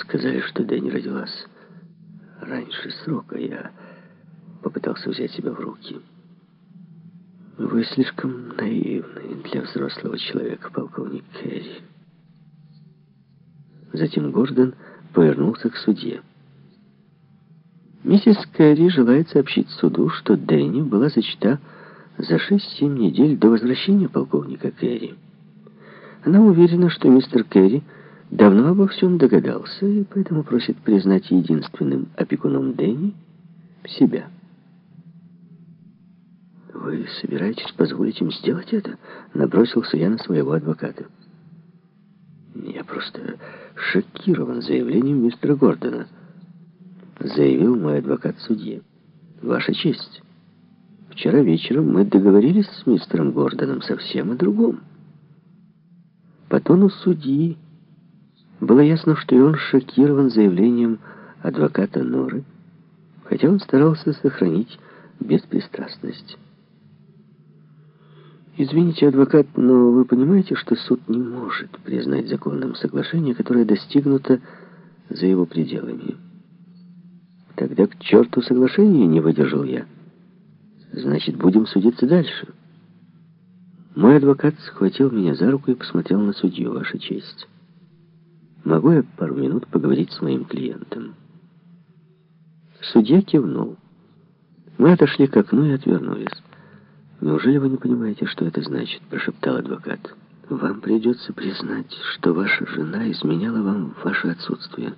сказали, что Дэнни родилась раньше срока. Я попытался взять себя в руки. Вы слишком наивны для взрослого человека, полковник Керри. Затем Гордон повернулся к судье. Миссис Кэрри желает сообщить суду, что Дэнни была зачата за 6-7 недель до возвращения полковника Кэрри. Она уверена, что мистер Кэрри давно обо всем догадался и поэтому просит признать единственным опекуном Дэнни себя. «Вы собираетесь позволить им сделать это?» Набросился я на своего адвоката. «Я просто шокирован заявлением мистера Гордона», заявил мой адвокат судье. «Ваша честь, вчера вечером мы договорились с мистером Гордоном совсем о другом». По тону судьи было ясно, что и он шокирован заявлением адвоката Норы, хотя он старался сохранить беспристрастность. Извините, адвокат, но вы понимаете, что суд не может признать законным соглашение, которое достигнуто за его пределами. Тогда к черту соглашение не выдержал я. Значит, будем судиться дальше. Мой адвокат схватил меня за руку и посмотрел на судью, Ваша честь. Могу я пару минут поговорить с моим клиентом? Судья кивнул. Мы отошли к окну и отвернулись. «Неужели вы не понимаете, что это значит?» – прошептал адвокат. «Вам придется признать, что ваша жена изменяла вам в ваше отсутствие».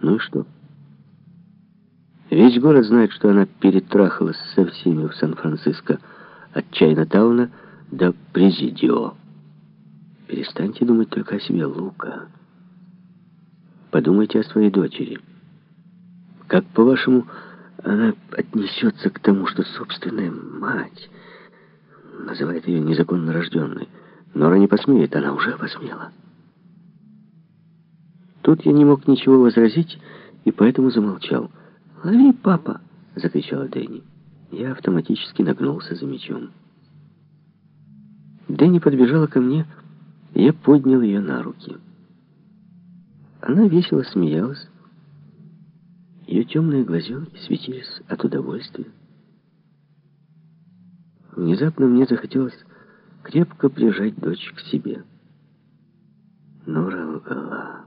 «Ну и что?» Весь город знает, что она перетрахалась со всеми в Сан-Франциско, от Чайна-тауна до Президио. Перестаньте думать только о себе, Лука. Подумайте о своей дочери. Как, по-вашему, она отнесется к тому, что собственная мать называет ее незаконно рожденной. Нора не посмеет, она уже посмела. Тут я не мог ничего возразить и поэтому замолчал. «Лови, папа!» — закричала Дэнни. Я автоматически нагнулся за мечом. Дэнни подбежала ко мне, я поднял ее на руки. Она весело смеялась, ее темные глазенки светились от удовольствия. Внезапно мне захотелось крепко прижать дочь к себе. Нора лгала.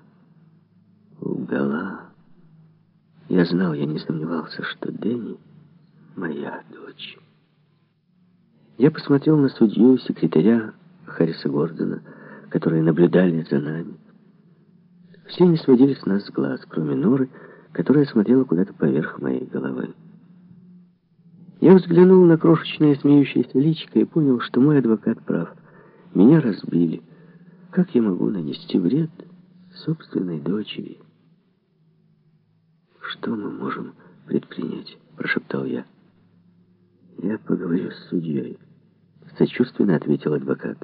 Лгала. Я знал, я не сомневался, что Дэнни — моя дочь. Я посмотрел на судью секретаря Харриса Гордона, которые наблюдали за нами. Все не сводили с нас глаз, кроме Норы, которая смотрела куда-то поверх моей головы. Я взглянул на крошечное смеющееся личико и понял, что мой адвокат прав. Меня разбили. Как я могу нанести вред собственной дочери? «Что мы можем предпринять?» – прошептал я. «Я поговорю с судьей», – сочувственно ответил адвокат.